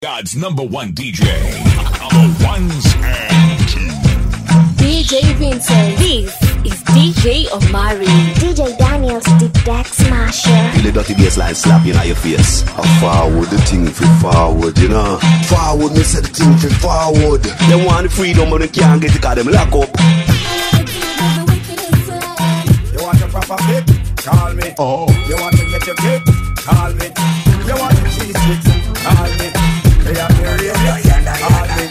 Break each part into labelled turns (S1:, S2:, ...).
S1: God's number one DJ. The ones and
S2: DJ Vincenz.
S3: This is DJ Omari.
S4: DJ Daniels, the deck smasher.
S5: Feel the dirty bassline slap you in your face. I forward the thing for forward, you know. Forward, me say the thing for forward. They want the freedom, but they can't get it cause them lock up.
S6: You want a proper fit? Call me.
S5: Oh.
S6: You want to get your kick? Call me. You want the cheese sticks? Call me. They are here, Call me.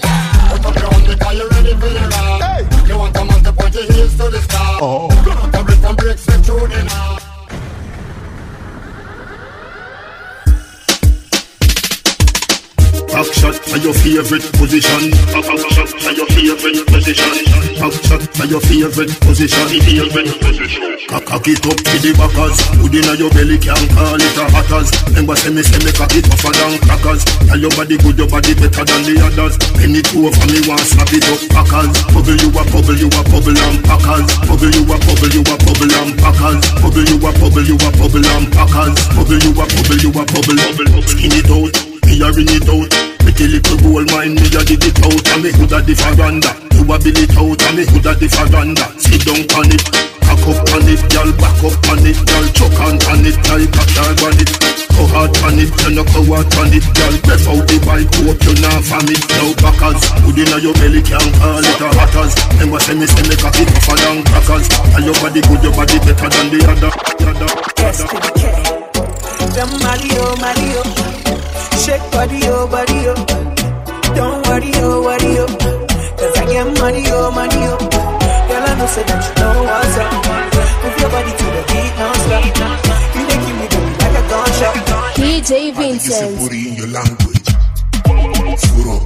S6: Put up your hand because you ready for the. Hey. You want a man to point your heels to the sky.
S5: Oh.
S6: The rhythm breaks the tune in half.
S7: Back shot for your favorite position. Back shot for your favorite position. Back shot for your favorite position. Favorite position. Cock it up to the backers. Put in your belly, can't call it a hatters. Remember say me say me cock it tougher than crackers. Tell your body good, your body better than the others. Penny two over me, want slap it up packers. Bubble you a bubble, you a bubble and packers. Bubble you a bubble, you a bubble and packers. Bubble you a bubble, you a bubble and packers. Bubble you a bubble, you a bubble, bubble. Skin it out. Me a ring it out Pretty little gold mine, me a dig it out And me hood a the veranda You a bill it out And me hood a the veranda Sit down on it Cock up on it, girl Back up on it, girl Chuck on on it, a car on it. Go hard on it, you no go hard on it, girl. Breath out the bike, hope you not from it Now backers, hood inna your belly Can't call it a hatters. Remember say me say me cock it tougher than crackers. And your body good, your body better than the other, other,
S8: S to the Mario, Mario. Shake body, oh, body, oh. Don't worry, oh, worry, oh. Cause I get money, oh, money, oh. Girl, I know say that you know what's up. Move your body to the beat, non-stop. You make me do like a gunshot.
S2: DJ
S9: You say
S2: Vincenz.
S9: booty in your language. Furo,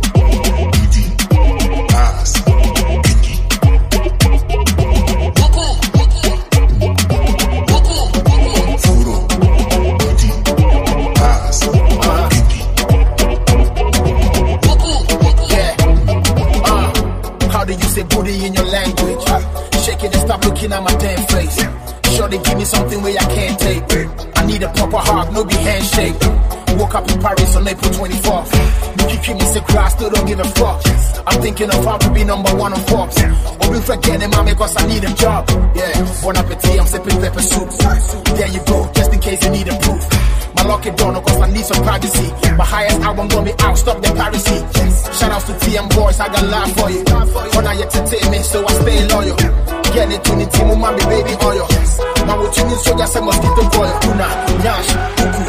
S6: looking at my damn face. Sure they give me something where I can't take. I need a proper hug, no be handshake. Woke up in Paris on April 24th. You keep me sick, I still don't give a fuck. I'm thinking of how to be number one on Forbes. Or we forgetting mommy cause I need a job. Yeah, bon appetit, I'm sipping pepper soup. There you go, just in case you need a proof. My lucky donor cause I need some privacy. My highest album gonna be out, stop the piracy. Shout outs to TM boys, I got love for you. For now you entertain me, so I stay loyal. Get it to the team, mommy baby oil. What you need, so just a mosquito coil. Una, nyash, kuku,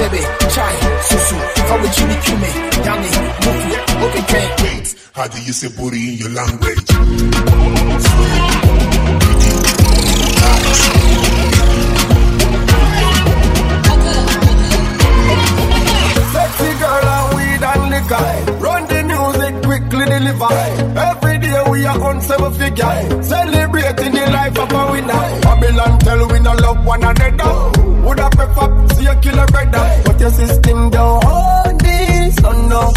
S6: baby, chai, susu. How would you be me? Yanni, muku, okay, great.
S9: Wait, how do you say booty in your language?
S6: and liquor. Run the music, quickly deliver. Every day we are on seven figure. Celebrating the life of a winner. Babylon tell we no love one another. Would I prefer see a killer brother? But your system don't hold this, so no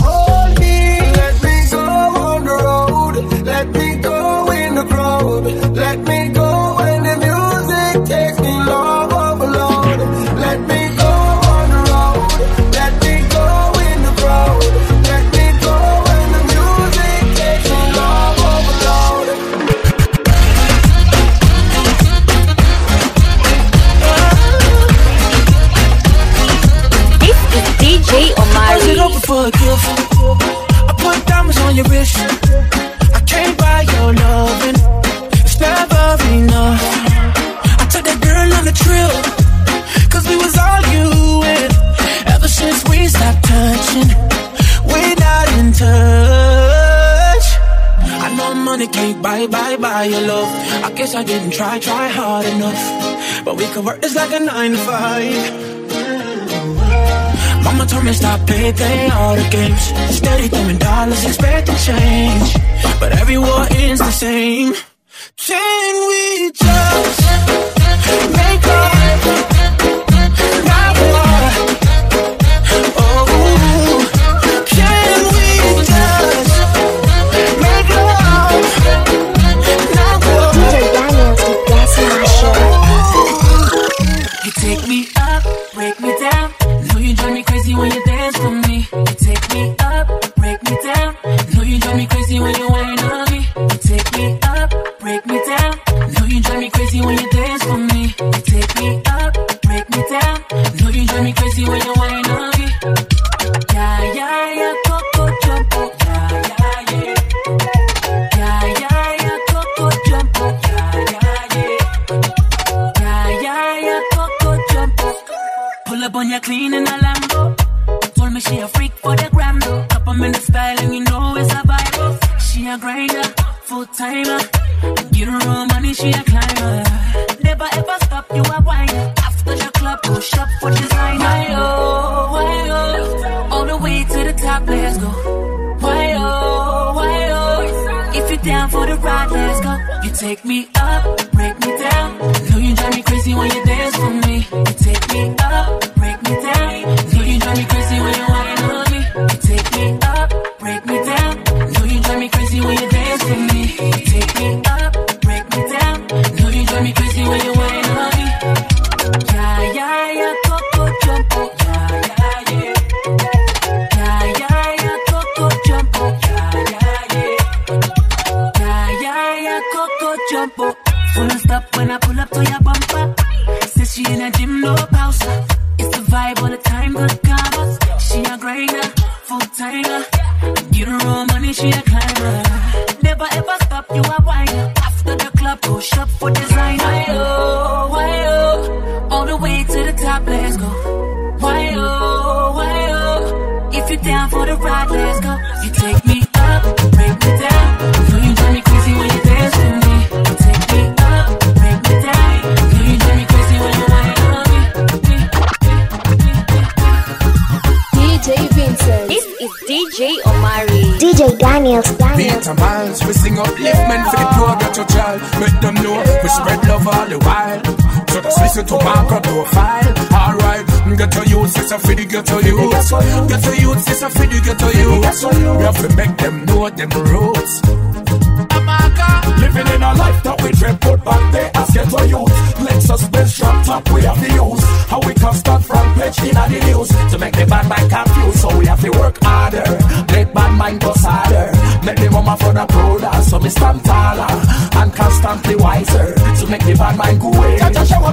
S8: I didn't try, try hard enough. But we could work this like a nine to five. Mama told me stop play, play all the games. Steady throwing dollars, expecting change. But every war ends the same. Can we just
S10: ride, let's go. You take me up, break me down. Know you drive me crazy when you dance for me. You take me up, break me down. Know you drive me crazy when you whine on me. You take me up, break me down. Know you drive me crazy when you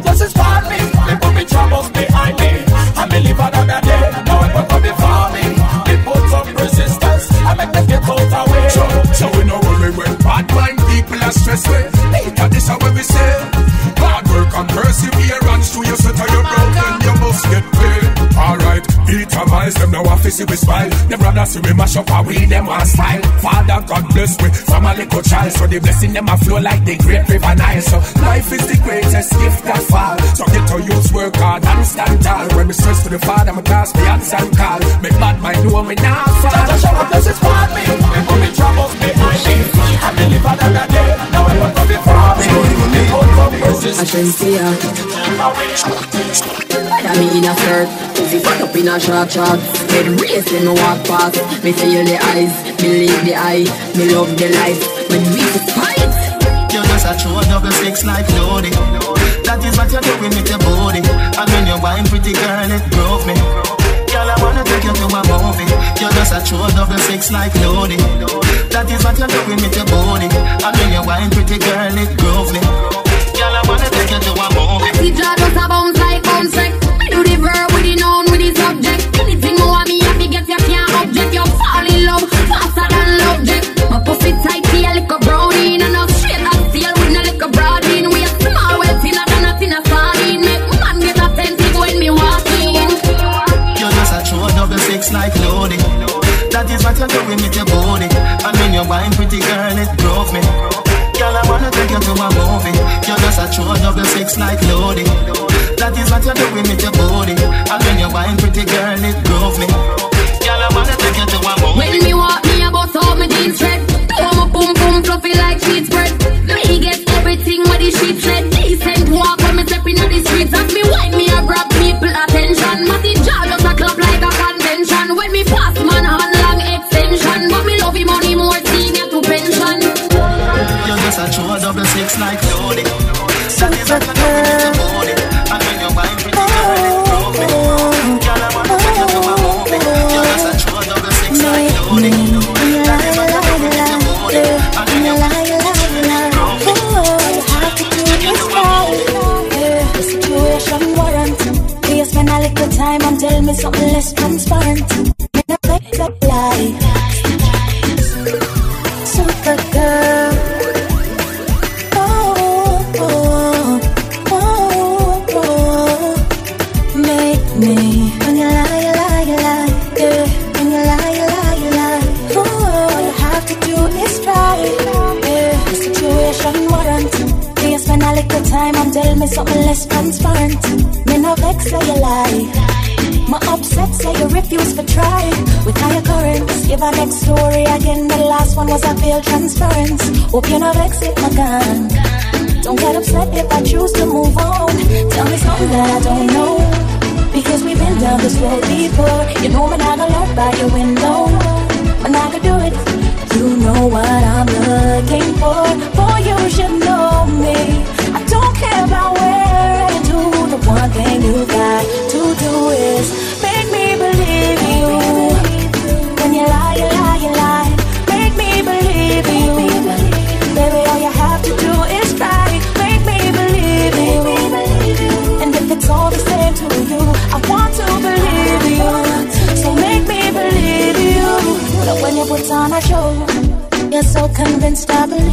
S11: Just for
S12: me Me put me troubles behind me And me live another day Now it will come before me Me put up resistance I make them get out away
S11: So, so we know worry when bad mind people are stressed eh? with. Later this is we say. Hard work and perseverance to your oh set of your broken, you must get paid. Alright, Peter Miles, them now office we smile. Them rather see we mash up our we them one style. Father God bless me from a little child, so the blessing them a flow like the great river Nile. So life is the greatest gift that fall. So get to use work hard and stand tall. When me stress to the father, me cast me answer and call. Make bad mind know me now fall.
S12: Just show what blessings for me Me put me troubles behind me I And me live another day Now it will come before me Me put up resistance
S13: Agencia I me in a skirt Pussy fuck up in a short short Head race when me walk past Me feel the eyes Me live the eye Me love the life When we fight
S14: You're just a true double six like loading. That is what you're doing with your body. And when you're wine pretty girl, it broke me. Girl, I wanna take you to a movie. You're just a true double six like loading. That is what you're doing with your body. And when you're wine pretty girl, it broke me. Girl, I wanna take you to a movie.
S13: See jaw just a bounce like bounce wreck Me do the verb with the subject Anything want me have to get you can't object You fall in love faster than love jet My pussy tight to your little brownie And a straight and steel with no little broadine We a small well thinner than a thinner sardine Make man get attentive when me walk in
S14: You're just a true double six like loading. That is what you're doing with your body. And when you're wine pretty girl, it broke me. Girl, I wanna take you to a movie. You're just a true double six like loading. That is what you're doing with your body. And when you're wine pretty girl, it broke me. Girl, I wanna take you to a movie.
S13: When me walk me a bust out my jeans red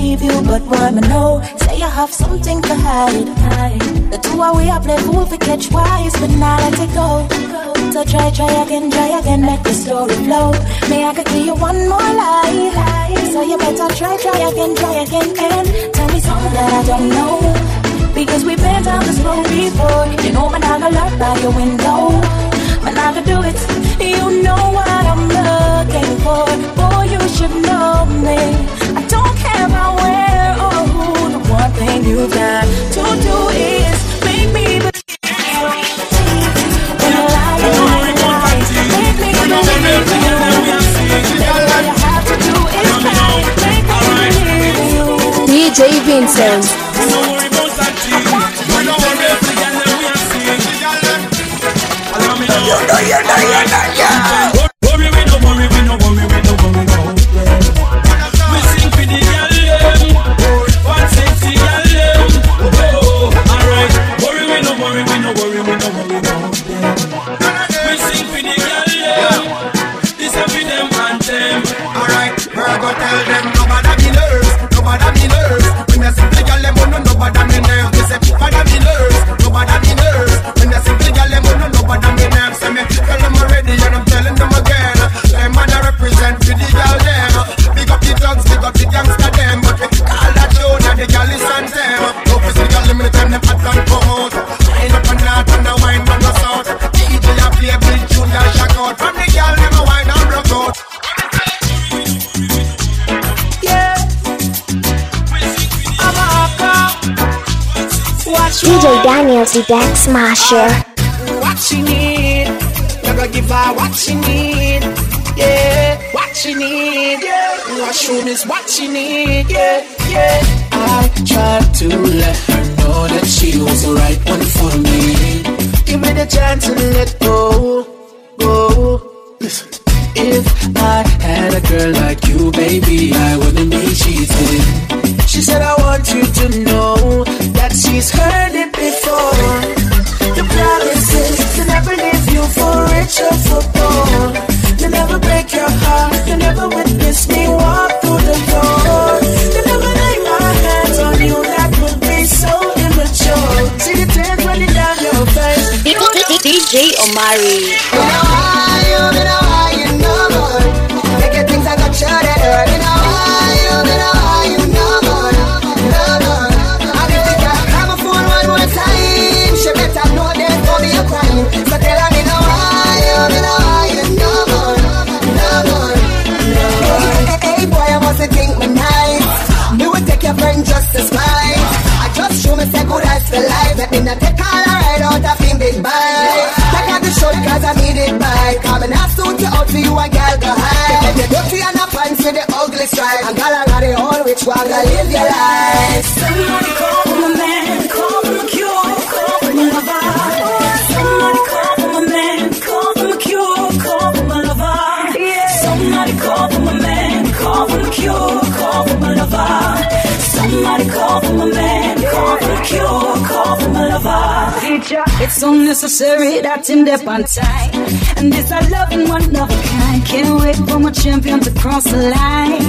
S14: I you.
S10: But why me know? Say you have something to hide. The two are we I play fool for catch wise, but now let it go. So try, try again, try again, make the story flow. May I could give you one more lie. So you better try, try again, try again, and tell me something that I don't know. Because we've been down this road before. You know, man, I gonna lurk by your window. Man, I can do it. You know what I'm looking for. Boy, you should know me. I don't care about where who. The one thing you got to do is make me believe. When you lie, you lie, you lie. Make me believe you. Baby, all you have to do is try. Make me believe you.
S2: DJ Vincenz.
S15: Worry, we no worry, we no worry, we no worry, no.
S6: Tell them nobody me nerves, nobody me nerves. When you see the girl them, oh no nobody me nerves. They say nobody me nerves, DJ
S4: Daniels, the Deck Smasher.
S8: Ah, what she need. You gotta give her what she need. Yeah, what she need. Yeah, washroom is what she need. Yeah, yeah. I tried to let her know that she was the right one for me. Give me the chance to let go, go. Listen. If I had a girl like you, baby, I wouldn't be cheating. She said, I want you to know that she's heard it before. The promises to never leave you for rich or for poor. To never break your heart, to never witness me walk through the door. To never lay my hands on you, that would be so immature. See the tears running down your face.
S16: DJ Omari.
S8: You know why, you know why, you know more. Make your things I got shut it up. You know must think me nice. Me would take your friend just to spite. I just show me say good as for life. Let me not take all a ride out of him big bike. Take out the show cause I need it by. Come and I suit you out for you and girl go high. If you're dirty and a pants with the ugly stripe. And girl I got it all which one to live your life. Somebody call Somebody call for my man, call for my cure, call for my lover.
S17: It's unnecessary that him dip on time. And this I love in one of a kind. Can't wait for my champion to cross the line.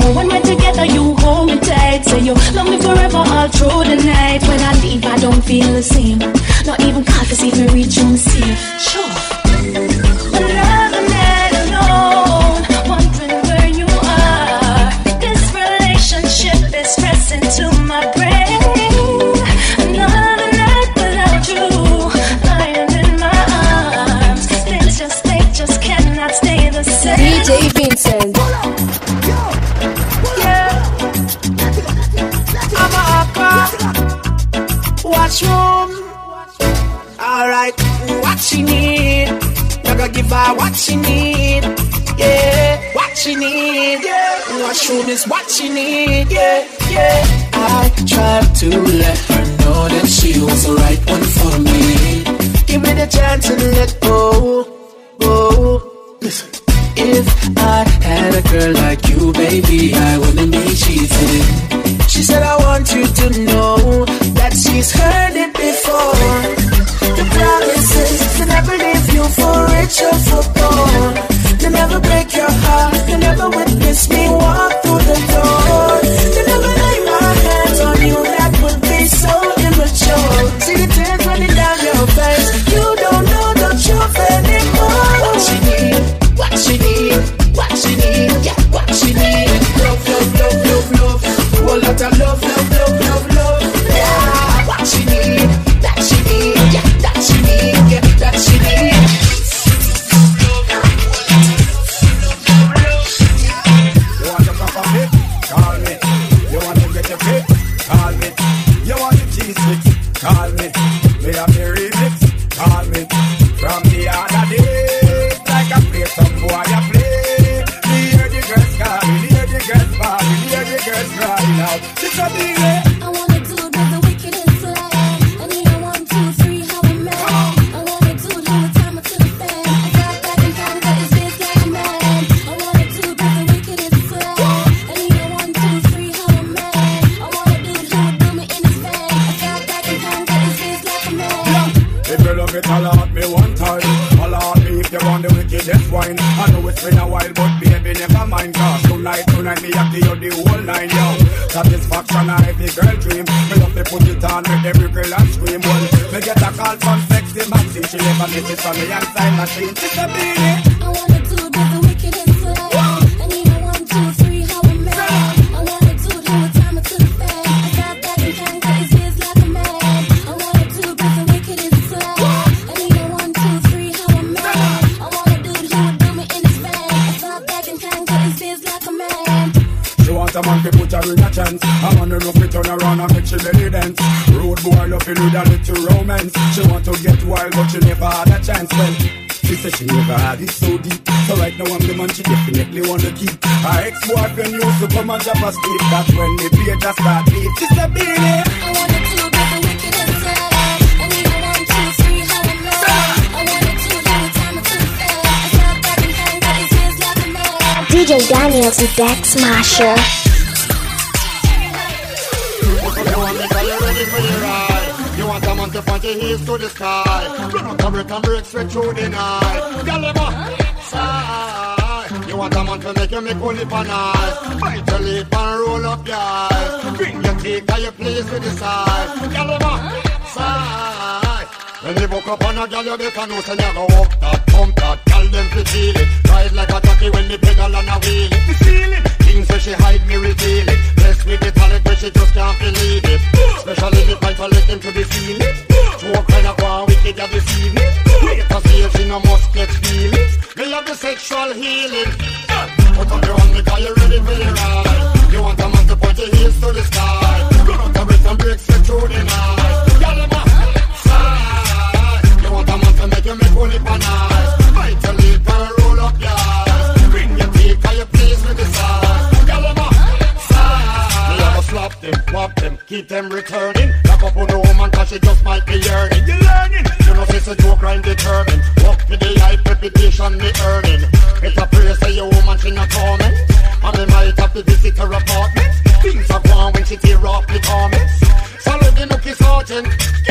S10: for one soon is
S8: what she need. Yeah, yeah. I try to let Dex You want
S11: a
S18: your heels to the sky Run out brick straight through the night Girl, I'm You want a man to make you make only for nice Bite your lip and roll up your eyes Bring your teeth, the Girl, when you walk up on a girl, you better know say you go walk that, pump that. Girl them fi feel it, ride like a jockey when the pedal on a wheel it. Me feel it. Things where she hide me reveal it. Bless me, the talent but she just can't believe it. Especially the fight to let them to the feel it. Two kind of one wicked you deceive me. Wait to see if she no must get feelings. Me love the sexual healing. Put on your hand because you're ready for the ride. You want a man to point your heels to the sky. Go out to break break straight through the night. Girl, I'm a side, you make only bananas. lip and roll up your yours. Bring your cake, are you please with the sauce? Girl, I'm a sauce. Me have a slap them, whop them, keep them returning. Lock up on the woman, cause she just might be yearning. You learning? You know, this a joke, I'm determined. Walk with the life, reputation, me earning. It's a prayer, say your woman, she not coming. And me might have to visit her apartment. Things are gone when she tear off the garments. Salute the nookie sergeant.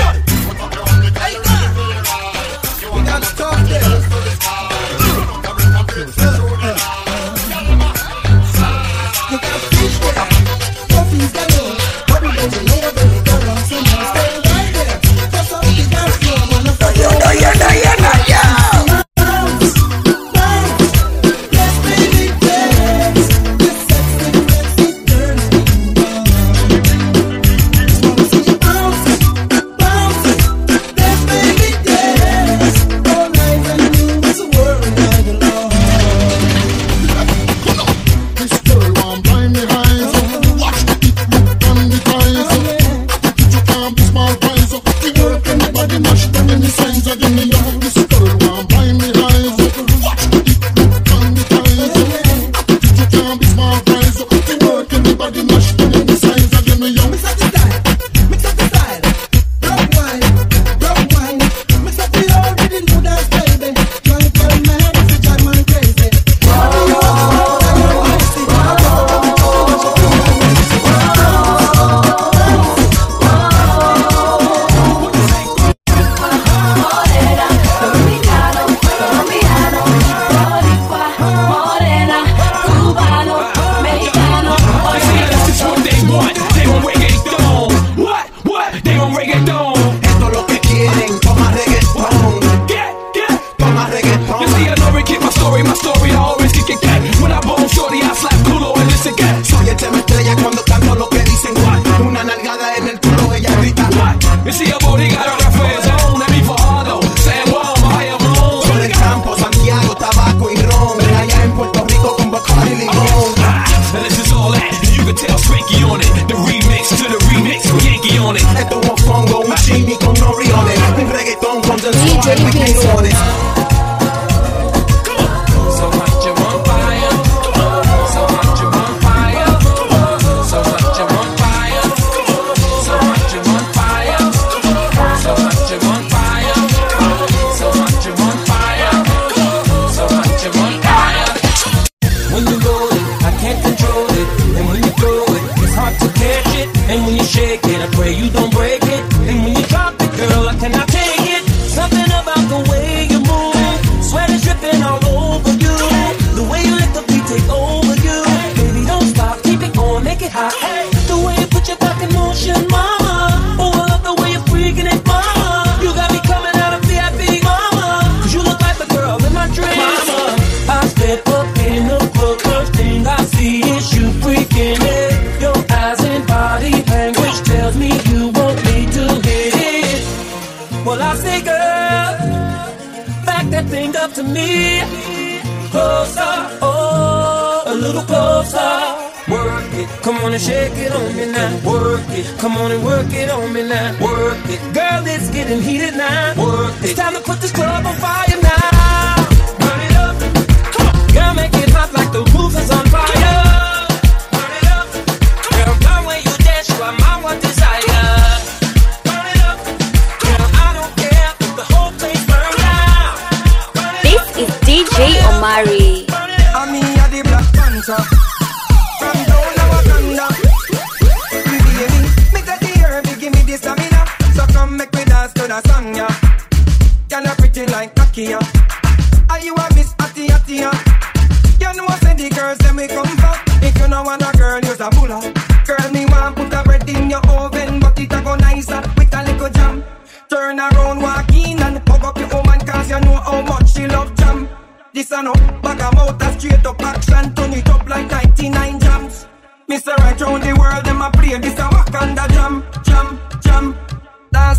S11: Shake it on me now. Work it, come on and work it on me now. Work it, girl, it's getting heated now.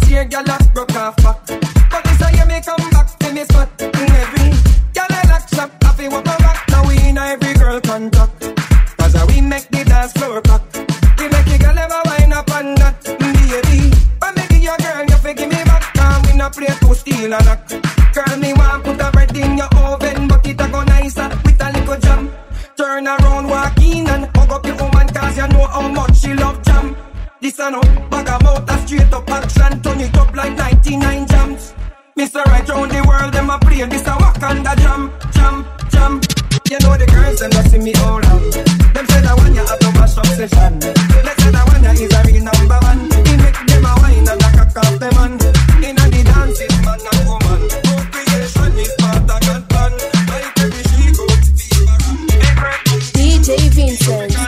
S19: Last year gal a broke off back But this a year me come back to me spot. Mm, Every gal a lock shop Happy walk a rock. Now we in every girl contact Cause we make the dance floor pack. We make the gal ever wind up on that. Mm, Baby, when me give your girl you fi give me back. Cause we no play to steal and knock. Girl me want put a bread in your oven But it a go nicer with a little jam. Turn around, walk in and hug up your woman Cause you know how much This a no bag of mouth a straight up action Turn it up like 99 jams. Mr. Right round the world them a play This a Wakanda jam, jam, jam. You know the girls them just see me all out Them say that one you have to mash up session. They say that one you is a real number one. He make them a wine and a cock off them man. In a the dancing man and woman. Procreation is part of God plan. Like every she goes
S2: DJ Vincenz.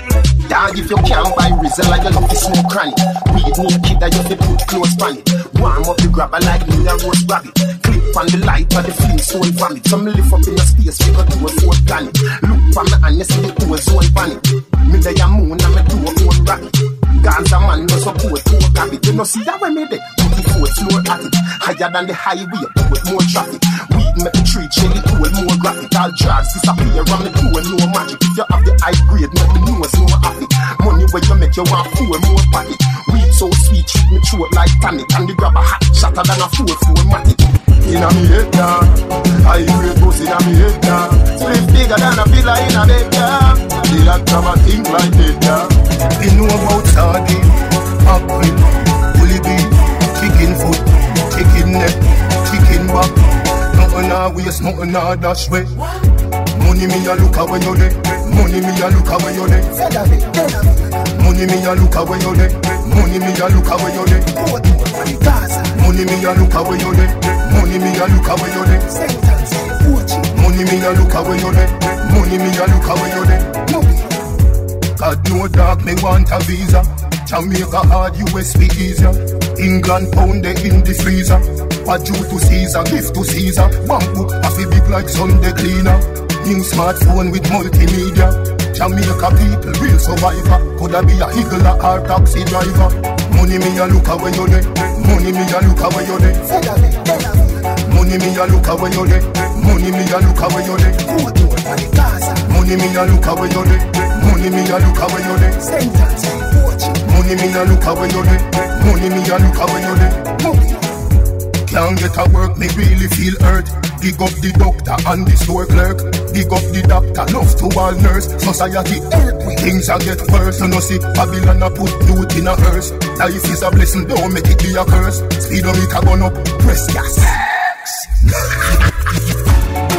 S6: Dog, if you can't buy Rizal, like you smoke cranny. Weed naked, that you fi put close pan it. Warm up the grabber like me a roast rabbit. Clip on the light of the Flintstone vomit. Some lift up in the space, we go do a fourth planet. Look for me and you see the whole zone panic. Me day a moon and me do a own rabbit. Gaza man no support to a cabin. You know see that way me dey. Put the foot slow at it. Higher than the highway, with more traffic. Weed make the tree chilly, cool more graphic. All drugs disappear on the two no magic. If you have the high grade, make the nose no happy. Money where you make you want four more pocket. Weed so sweet, treat me throat like tonic. And the grab a hot shatter than a four four matic. Inna me head now, high grade pussy inna me head now. Split bigger than a villa in a bed now. The lot of a think like that now.
S20: You know about sardine, mackerel, bully beef, chicken foot, chicken neck, chicken back. Nothing a waste, nothing a dash way. Money me a look away you there. Money me a look away you there. Money me a look away you there. Money me a look away you there. Money me a look away you there. Money me a look away you there. Money me a look away you there. Money me a look away you there. God no dog, me want a visa. Jamaica hard, US be easier. England pound they in the freezer. What due to Caesar, gift to Caesar. Bamboo, coffee big like Sunday cleaner. New smartphone with multimedia. Jamaica people, real survivor. Coulda be a higgler or taxi driver. Money me a look away you there. Money me a look away you there. Money me a look away you there. Money me a look away you there. Money me a look away you there. Money me a look away you there. Money me a look away you there. Money me a look away you there. Can't get a work, me really feel hurt. Dig up the doctor and the store clerk. Dig up the doctor, love to all nurse. Society we things a get worse. You know see, Babylon a put youth in a hearse. Life is a blessing, don't make it be a curse. Speedometer gone up, press gas.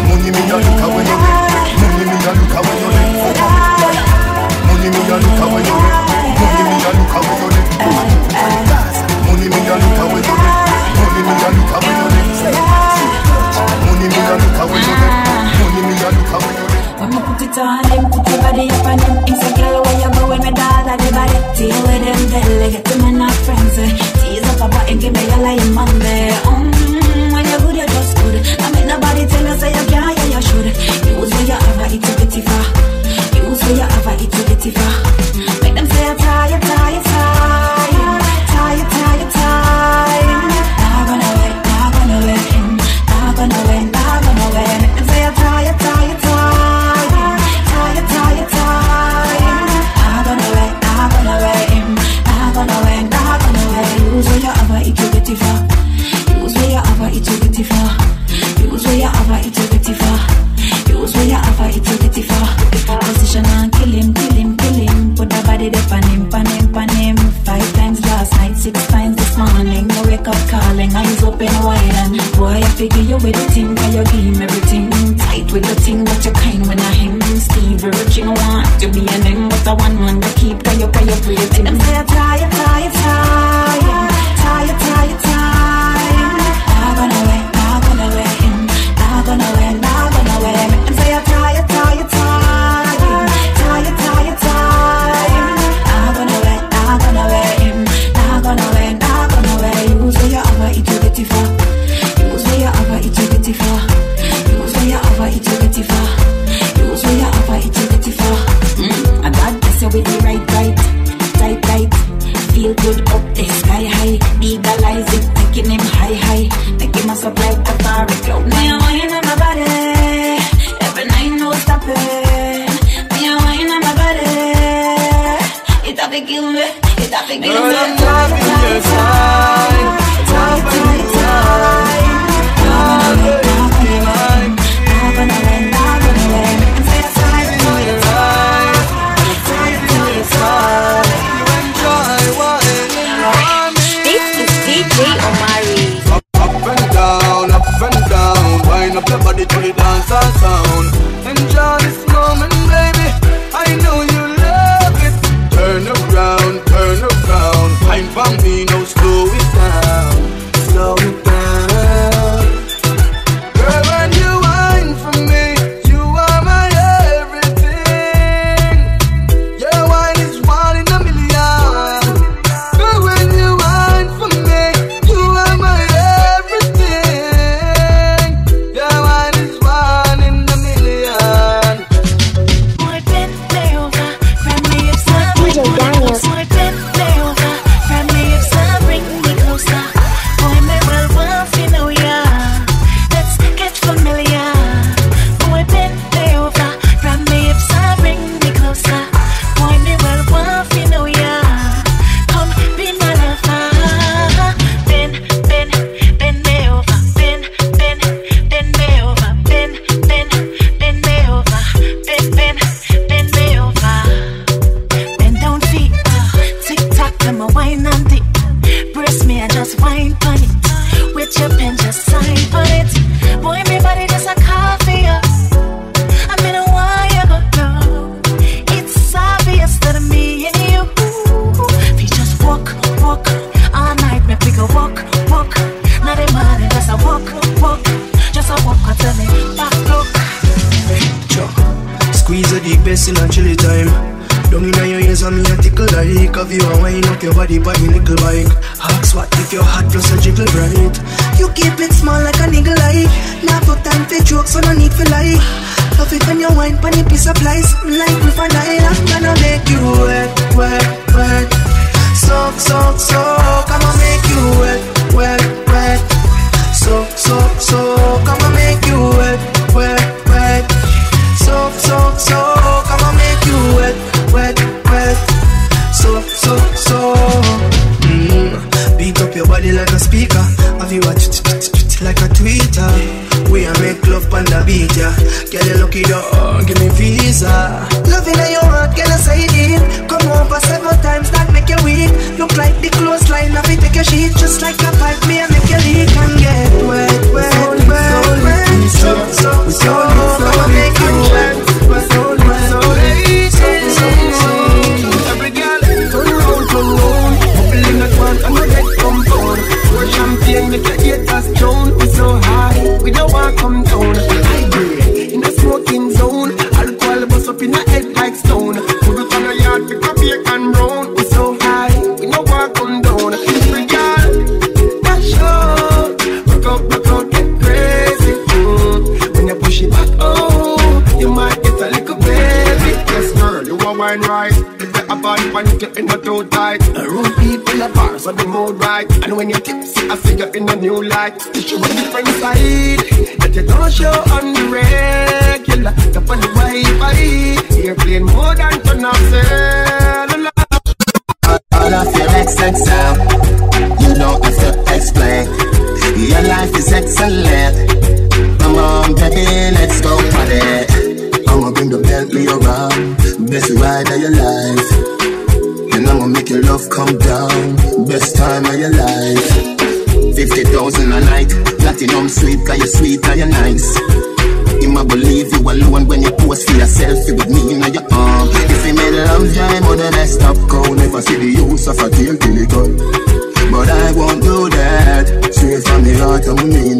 S20: Money me a look away. Money me a look away. Money me a look away. Money me a look away you there.
S21: like me you. Money look away. Money look away. When put it on put up girl where you me dada them, get friends. Tease up give me when you good, you just good. Make nobody tell say you can't, yeah you should. You it's a bit you it's a bit Make them say I'm tired, tired, tired.
S22: Heart, I'm.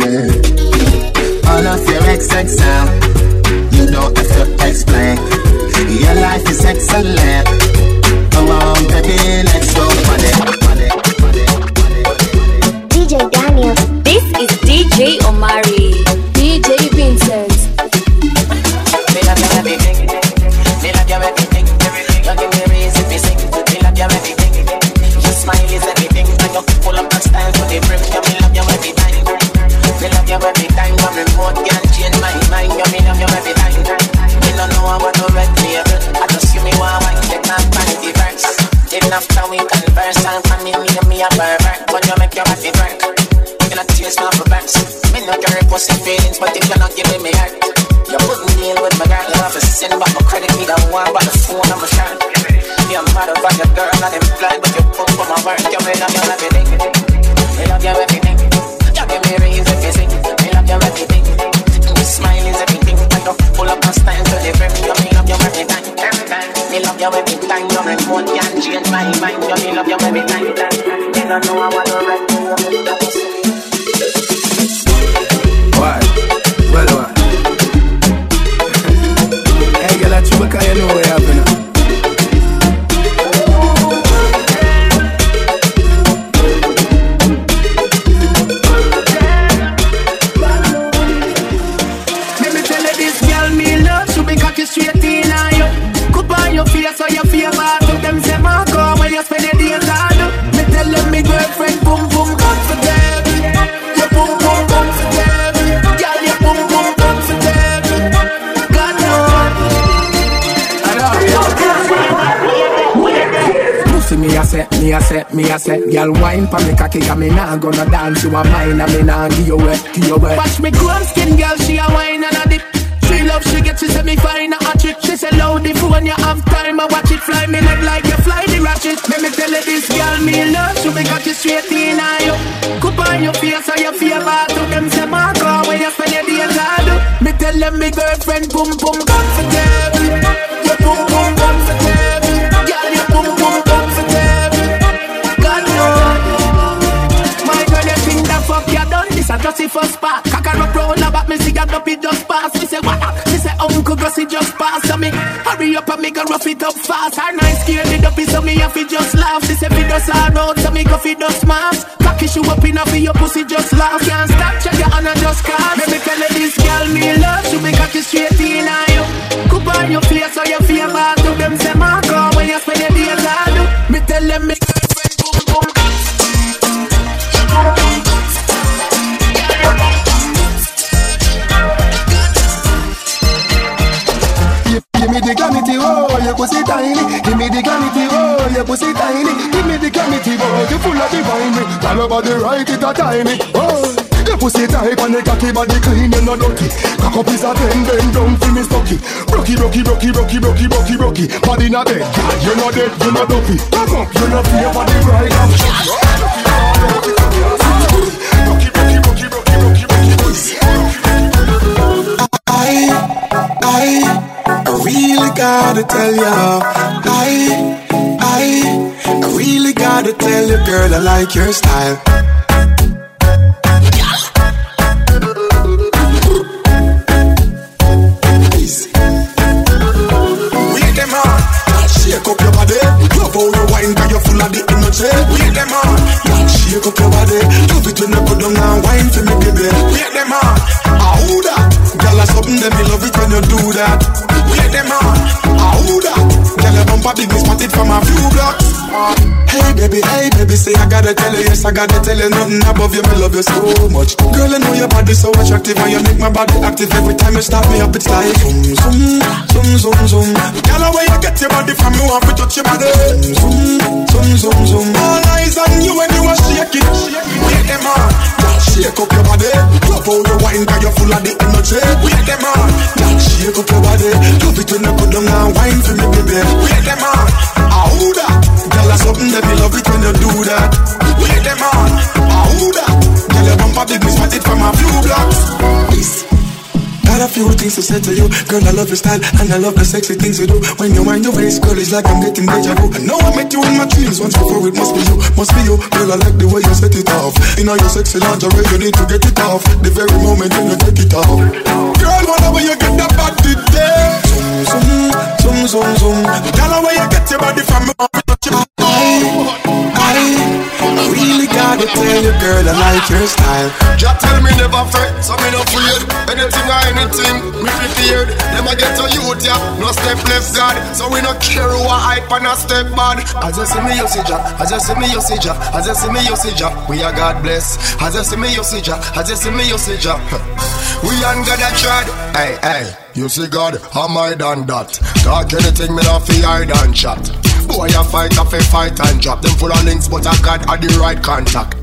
S8: Pussy me a
S23: say, me
S20: a say, me a say Girl wine pa me cocky and me nah gonna dance You a mine and me nah give you wet, give you wet
S23: Watch me chrome skin girl, she a wine and a dip. She love, she get, she say me fine a trick. She say loud if when you have time, I watch it fly me leg like you fly the ratchet. Let me tell you this girl, me love, she be got you straight in you. Cup on your face, so you feel bad to them say Marco when you spend your days hard. Me tell them me girlfriend boom boom comfortable. Me, up it just pass. Me say what? She say Uncle Gussie just pass. So me hurry up and me go rough it up fast. Her nice scared it up, so me have to just laugh. She say us all road, so me go feed us smash. Cocky shoe up in for your pussy just laugh. Can't stop, check your honor just cast. Let me tell you this girl me love, she be cocky straight in on you. Cup on your face, so you feel bad to them say Marco
S20: the glamity, oh, your pussy tiny. Give me the glamity, oh, your pussy tiny. Give me the glamity, oh, you full of divine. Tell your body right, it a tiny. Oh, your pussy tight and the cocky body clean and not dirty. Cock up is a ten, bend down for me stocky. Rocky, rocky, rocky, rocky, rocky, rocky, rocky. Body not dead, God, you're not dead, you're not dopey. Cock up, you're not fear for the ride of Rocky, rocky, rocky, rocky, rocky, rocky.
S24: I really gotta tell you, I, I, I really gotta tell you, girl, I like your style. Easy. Wake them up, shake up your body, love how you wine, 'cause you're full of the energy. Wake them up. Bumper me spotted from a few blocks. Hey baby, hey baby, say I gotta tell you, yes I gotta tell you nothing above you, me love you so much. Girl, I know your body so attractive and you make my body active every time you start me up. It's like zoom, zoom, zoom, zoom, zoom. Girl, where you get your body from, you want to touch your body. Zoom, zoom, zoom, zoom. All eyes on you when you are shaking. Wait them on, girl, shake up your body. Love how you wine, cause you're full of the energy. Wait them on, girl, shake up your body. Love it when you go down and wine for me, baby. Wait them on, ah who that? Girl, that's something that me love it when you do that. Wait them on, ah who that? Girl, your bumper big, me spot it from a few blocks. Peace. Got a few things to say to you Girl, I love your style And I love the sexy things you do When you wind your waist, girl, it's like I'm getting deja vu I know I met you in my dreams once before It must be you, must be you Girl, I like the way you set it off You know your sexy lingerie, you need to get it off The very moment when you take it off Girl, whenever you get that body there Zoom, zoom, zoom, zoom, zoom Girl, where you get your body from I, I really gotta tell you, girl, I like your style
S20: Just tell me never fret, so me no afraid. Anything or anything, me prepared. Them a get to youth, yeah, no step left God. So we no care who a hype and a step bad. As you see me, you see Jah. As you see me, you see Jah. As you see me, you see Jah. We are God bless. As you see me, you see Jah. As you see me, you see Jah. We on God a tread. Hey, hey, you see God, how I done that? Talk anything, me not fi hide and chat. Boy, I fight, I fi fight and drop. Them full of links, but I got at the right contact.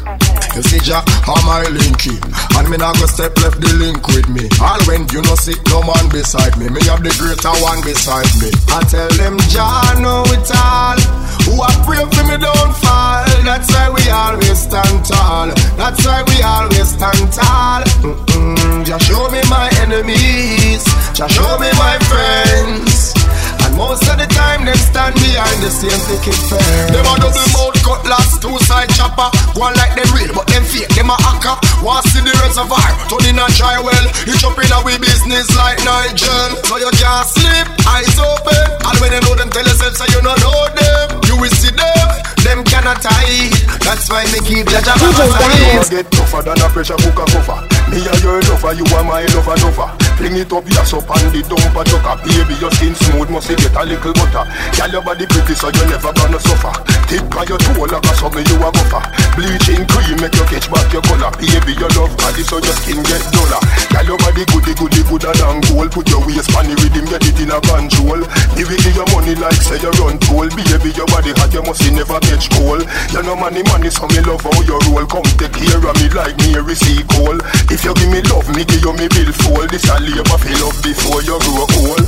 S20: You see, Jah, how my linky And me not go step left the link with me All when you no see no man beside me Me have the greater one beside me I tell them Jah know it all Who I pray for me don't fall That's why we always stand tall That's why we always stand tall Mm-mm. Jah show me my enemies Jah show me my friends and most of the time, them stand behind the same picket fence. Them a double mouth cutlass, two side chopper. One like them real, but them fake, them a hacker. Want see the reservoir, turn in a dry well. You jump in a we business like Nigel. So you can't sleep, eyes open. And when you know them, tell yourself, so you don't know them. You will see them, them cannot hide. That's why me keep the job on my side.
S24: Get tougher than a pressure cooker cover. Me a your lover, you are my lover lover. Fling it up, yes up on the dumper chucker. Baby, your skin smooth, must you get a little butter. Girl, your body pretty, so you never gonna suffer. Tip on your toe like a something you a buffer. Bleaching cream make you catch back your color. Baby, your love body, so your skin get duller. Girl, your body goody goody gooder than gold. Put your waist on the rhythm, get it in a control. If you give your money like say you run toll. Baby, your body hot, you must never catch cold. You know money, money, so me love how you roll. Come take care of me like me receive coal. If you give me love, me give you me bill full. A labor for love before you grow old.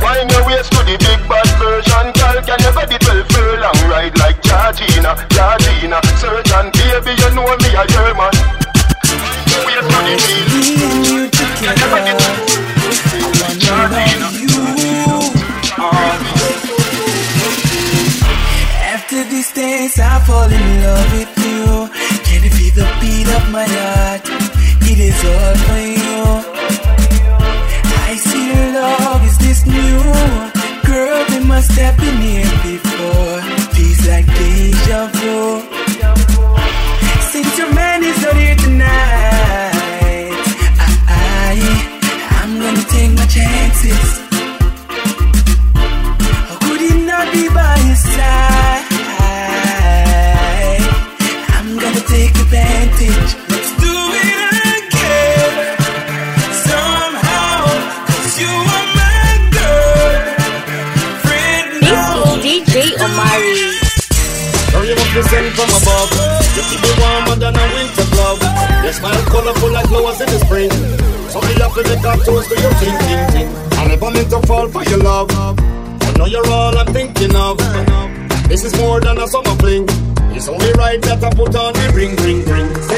S24: Wind your waist to the big bad version Girl, can you it well furlong Ride like Georgina, Georgina Surgeon, baby, you know me a your man Wind your waist to the big Can you get it Georgina
S18: After these days, I fall in love with you. Can you feel the beat of my heart? It is all for you. I see love is this new. Girl, we must have been here before. Feels like deja vu.
S25: Right that I put on the ring, ring, ring.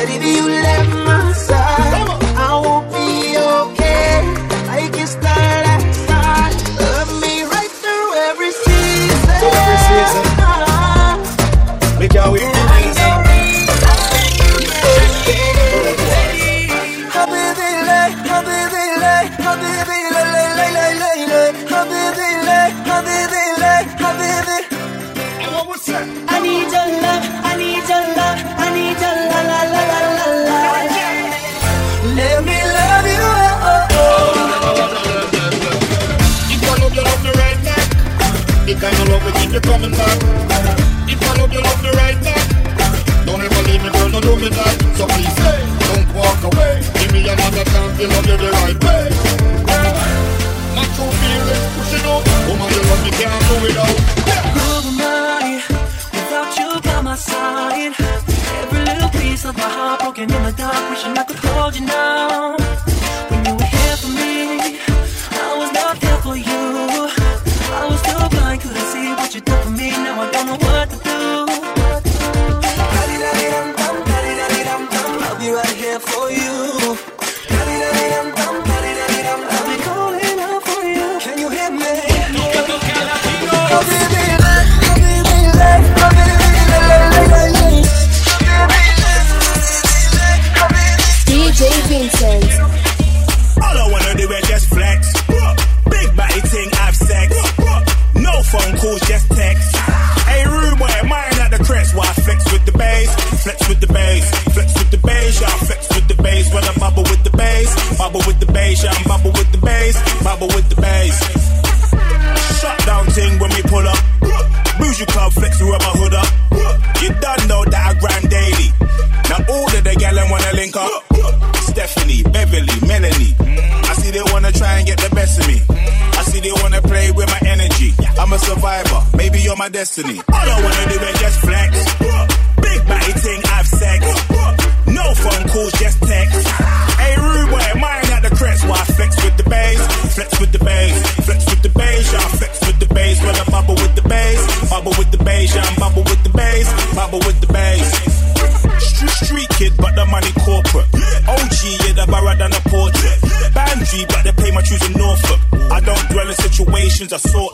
S14: Destiny. All I wanna do is just flex. Big body thing, have sex. No phone calls, just text. Hey, rude boy, mine at the crest. Why flex with the bass? Flex with the bass. Flex with the bass, yeah. Flex with the bass. When I bubble with the bass. Bubble with the bass, yeah. I'm bubble with the bass. Bubble with the bass. Street, street kid, but the money corporate. OG, yeah, the barra than a portrait. Bandry, but they pay my dues in Norfolk. I don't dwell in situations, I sort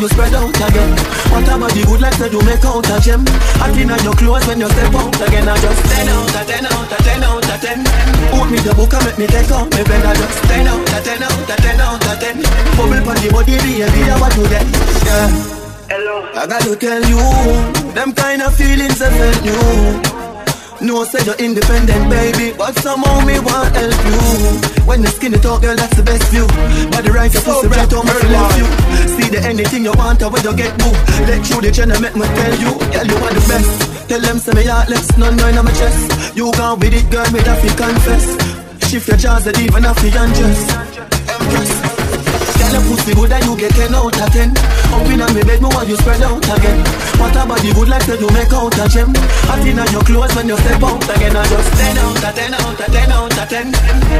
S22: you spread out again. What about the good like that you make out a gem. Hot in your clothes when you step out again I just 10 out of 10 out of 10 out of 10 Put me the book and make me take out me bed I just 10 out of 10 out of 10 out of 10 Bubble pon the body, baby, I want you get? Yeah. Hello. I got to tell you Them kind of feelings I felt new no, say you're independent, baby, but somehow me want help you. When the skinny talk, girl, that's the best view. Body right, your pussy right, on my left you. See the anything you want, or where you get boo. Let you the channel make me tell you, girl, you are the best. Tell them say me heartless, none nine on my chest. You gone with it, girl, me that fi confess. Shift your jaws, and even have to undress. Girl, your pussy good and you get 10 out of 10 Up in me bed, me want you spread out again. What a body good like that you make out a gem. Hot in your clothes when you step out again I just 10 out of 10 out of 10 out of 10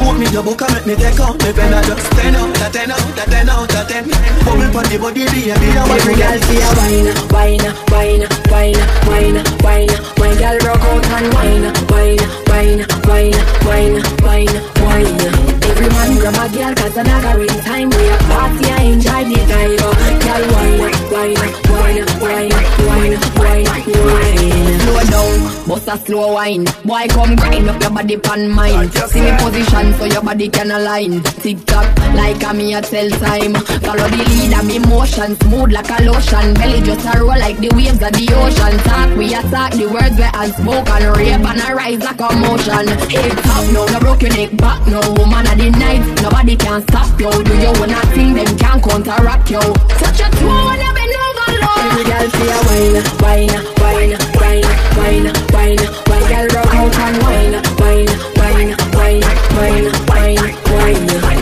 S22: Put me your book and make me take out me pen I just 10 out of 10 out of 10 out of 10 Bubble pon the body, baby, I want
S12: Every
S22: you
S12: girl see a wine, wine, wine, wine, wine, wine. When girl rock out and wine, wine, wine, wine, wine, wine, wine. Every man grab a girl 'cause a dagger in time. We a party, I enjoy the vibe. Girl wine, wine, wine, wine, wine, wine, wine. Slow down, bust a slow wine. Boy, come grind up your body pan mine. See me position so your body can align. Tick tock, like a me a tell time. Follow the lead of me motion, smooth like a lotion. Belly just a roll like the waves of the ocean. Talk, we attack the words we unspoken. Rape and a rise like a motion. Hip top, no, no broke your neck back, no woman of the night. Nobody can stop you. Do you wanna thing, them can't counteract you. Touch your toe when you bend over. Every girl see a wine, wine, wine, wine, wine, wine, wine. Girl rock out and wine, wine, wine, wine, wine, wine, wine. A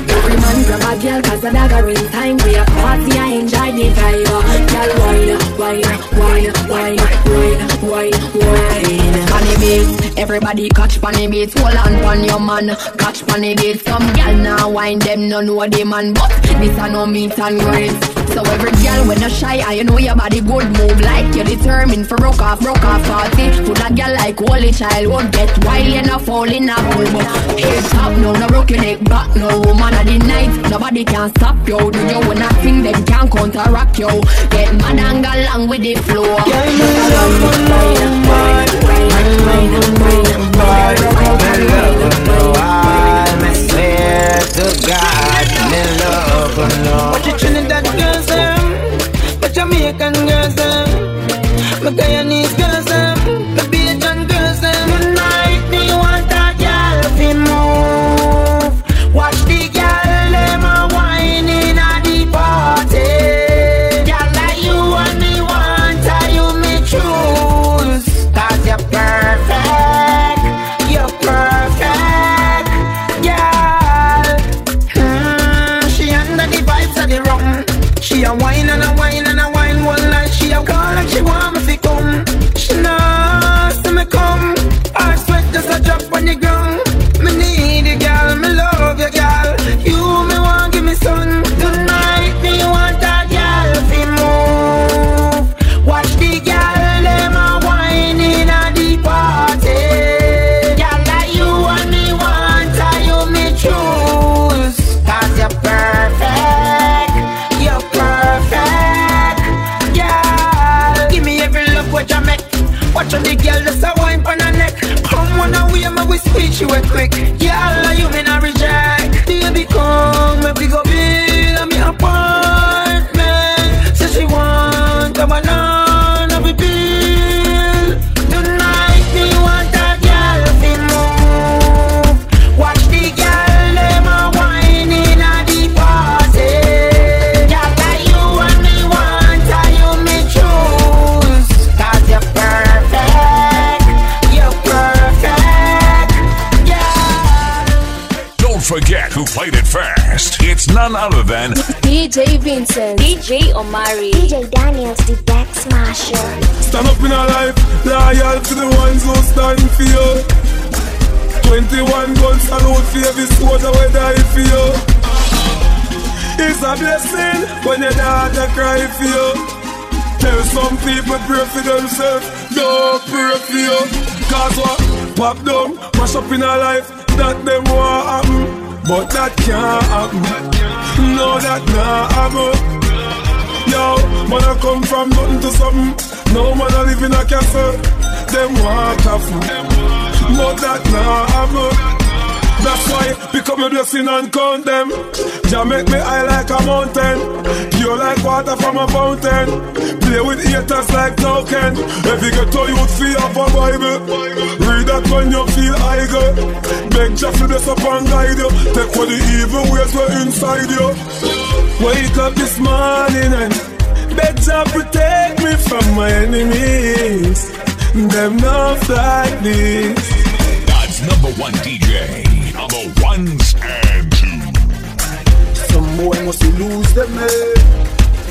S12: girl 'cause a dagger in time. We a party, I enjoy the vibe. Girl wine, wine, wine, wine, wine, wine, wine. Funny beat, everybody catch funny beats. Hold on pon your man, catch funny beats. Some girl now wine them no know the man, but this a no meet and greet. So Every girl when you shy, and you know your body good move like you're determined for rock off, rock off party. Full of girl like holy child won't get wild, you not fall in a pool. But here top, no, no broke your neck back, no woman of the night. Nobody can stop you. Do you when I think them can counteract you? Get mad and go along with the flow. Love,
S26: I swear to God, me
S19: you Trinidad girls eh? what Jamaican girls eh? them, my Guyanese girls them, a quick.
S3: DJ Vincenz, DJ Omari, DJ Daniels, the Deck Smasher.
S15: Stand up in our life, loyal to the ones who stand for you. 21 guns salute for every soldier we die for you. It's a blessing when your daughter cry for you. Tell some people pray for themselves, don't pray for you. Cause what? Pop down, mash up in our life, that them want happen. But that can't happen. No, that nah, I'm happen. Yo, man, I come from nothing to something. No man, I live in a castle. Them want a fool. But that not happen. That's why become a blessing and count them. Jah make me high like a mountain, You like water from a fountain. Play with haters like token. Every ghetto youth feel up a Bible. Read that when you feel eager. Beg Jah to bless up and guide you. Take what the evil ways were inside you. Wake up this morning and Jah protect me from my enemies. Them not like this.
S27: God's number one DJ on the ones and twos.
S28: Some boy must lose them head.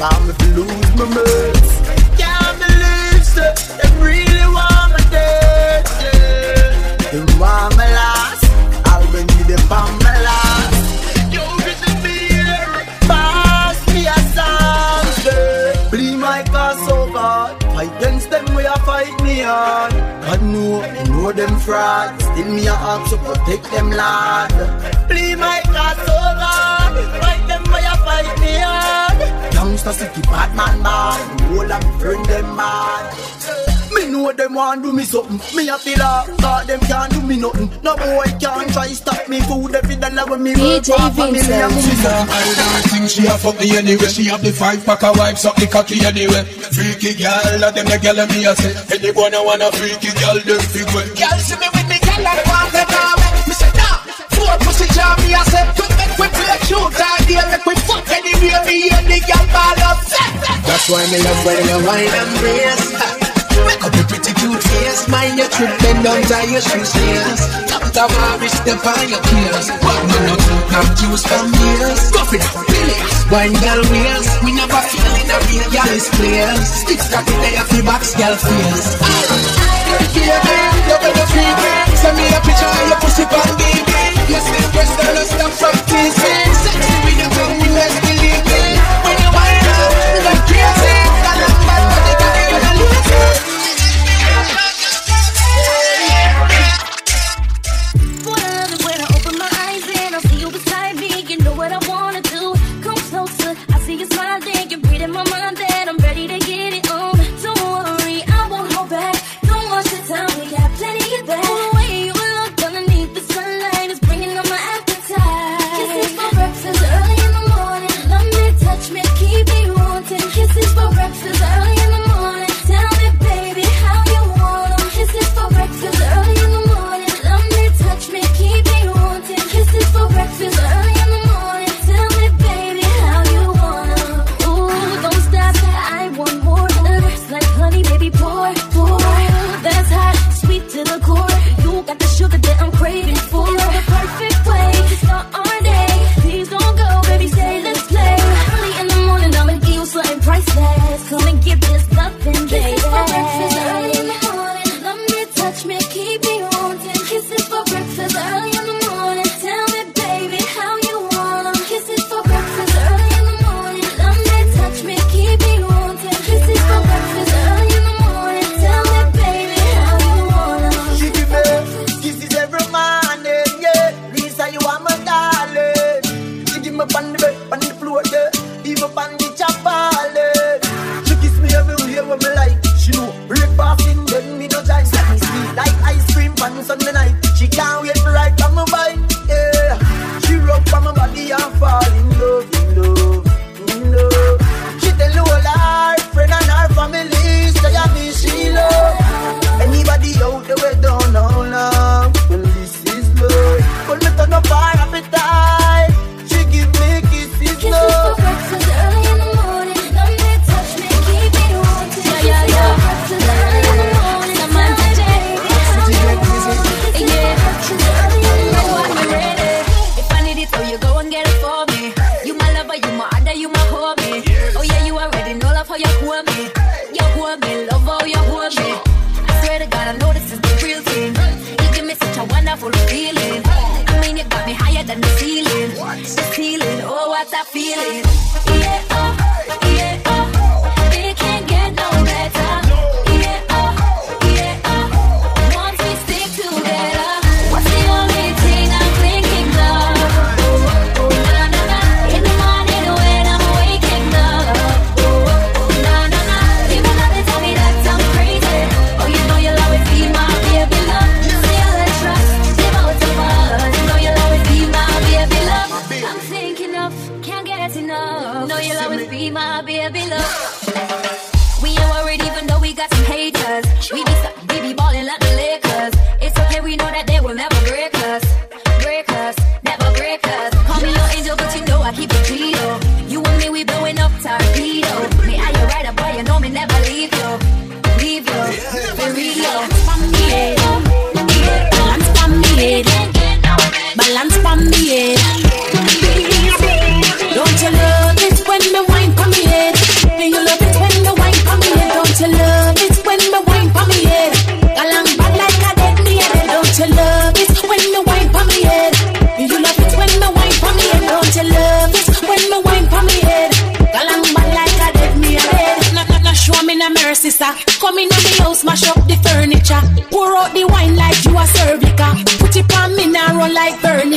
S28: I'm if lose my mates.
S19: Can't believe so. Them really want me dead. Yeah.
S28: Them want me last. I'll bring you the bomb me last.
S19: You get the beer. Pass me a song. yeah.
S28: Bleed my cause so Fight against them we are fight me on. God know, them frauds. Still me a ask to protect them lad.
S19: Bleed my cause so God. Fight them where you fight me hard.
S28: Youngster city bad man bad. All of friend them bad. Me know them want do me something. Me a feel up, God them can't do me nothing. No boy can't try stop me. Food every dollar when me work
S3: DJ
S28: for family and
S3: Vincent.
S28: me
S24: I don't think she a fuck me anyway. She have the five pack of wives, suck the cocky anyway. Freaky girl, of them the girl me a say. Anyone I want a freaky girl, them fig well.
S8: Girl, see me with me, girl, I want to go away. Me say, nah, four pussy jam, me I say. Quick, make we play shoot, and deal, make we fuck anywhere, me and the girl ball up.
S24: That's why me love when you wine and brace.
S8: Make up your pretty cute face, mind your trip, bend down, tie your. Top to worry, step on your peers. But me not took no juice from years. Go for that, billions. Wine girl wears, we never feel in a real girl is players. Stick stuck in there, fi box girl fears.
S24: Baby, you better feel me. Send me a picture of your pussy pan, baby.
S8: Yes, this breast girl, stop from teasing. Sexy with your tongue, you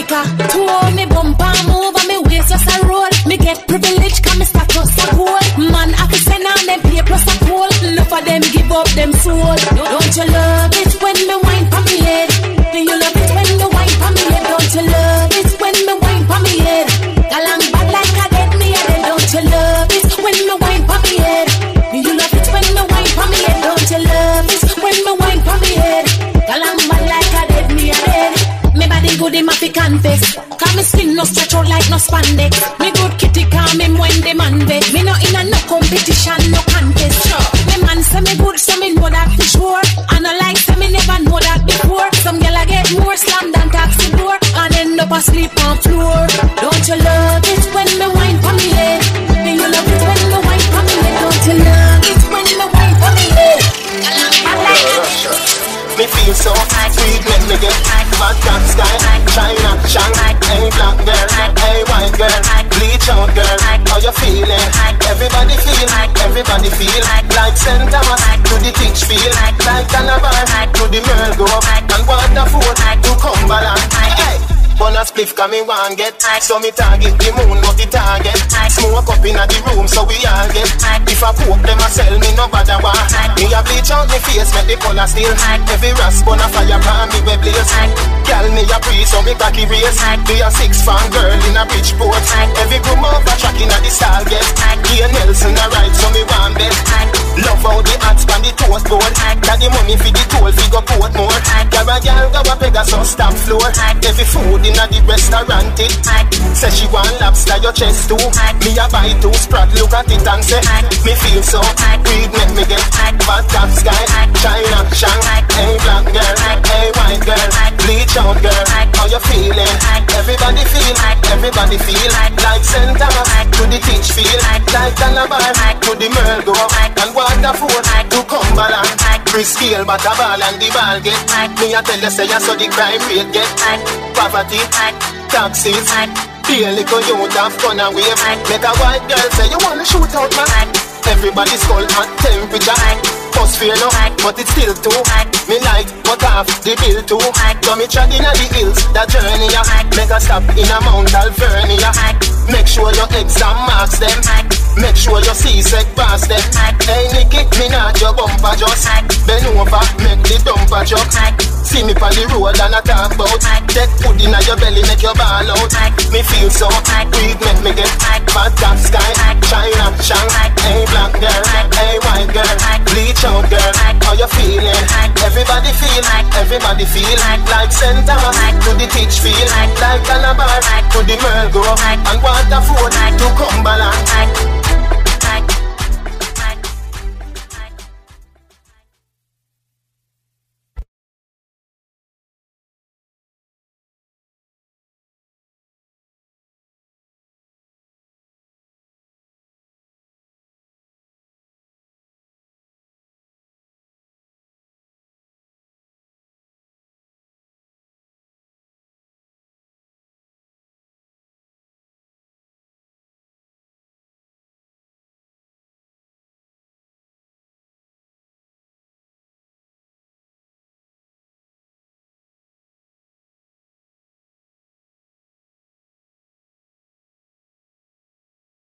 S29: Monica. Two me bumper move and me waist just a roll. Me get privilege, come me status a goal. Man, I can send on them papers a poll. Enough of them give up them soul. Don't you convex. Cause me skin no stretch out like no spandex. Me good kitty calm him when the man bed. Me no in a no competition, no contest. Sure. Me man say me good, so me know that for sure. And I like say me never know that before. Some gyal I get more slammed than taxi door. And end up asleep on floor.
S14: action. Hey black girl, hey white girl, bleach out girl. How you feeling? Everybody feel, everybody feel. Like Saint Thomas to the teach feel. Like Calabar to the Mergo and Waterford to come back. Burn a spliff cause me want get. So me target the moon not the target. Smoke up in the room so we all get. If I poke them I sell me no bother why Me a bleach out me face make the color still. Every rasp on a fire pan me we blaze. Girl me a breeze so me cocky race. Be a six fan girl in a bridge boat. Every groom over tracking a the stall get. Ian Nelson a ride so me want bet. Love how the hats on the toast board. Got the money for the toll, fi go Portmore. Got a girl go a Pegasus stop floor. Every food in a the restaurant eh? it. Say she want lobster your chest too. Me a buy two sprat, look at it and say, me feel so. Weed make me get bad top sky, China, Shang. Hey black girl, hey white girl, bleach out girl. How you feeling? Everybody feel, everybody feel. Like center to the teach feel. Like Calabar to the Merle go and Waterford to Free scale, but a ball and the ball get. Me a tell you say you so the crime rate get. Poverty, taxes. Be a little youth have fun and wave. Make a white girl say you wanna shoot out man. Everybody's skull at temperature. First fear no, but it's still too. Me like cut off the bill too. So me trod inna the hills, that journey ya. Make a stop in a Mount Alvernia. Make sure your exam marks them. Make sure your CSEC pass them. Hey Nicky, me not your bumper just. Bend over, make the dumper jump. See me on the road and I talk about. That put inna your belly, make your ball out. Me feel so weak, make me get bad top sky. China, Shang, hey black girl, hey white girl, bleach out girl. How you feeling? Everybody feel, everybody feel like center to the teach feel like Calabar to the Merle go and Waterford to come Cumberland.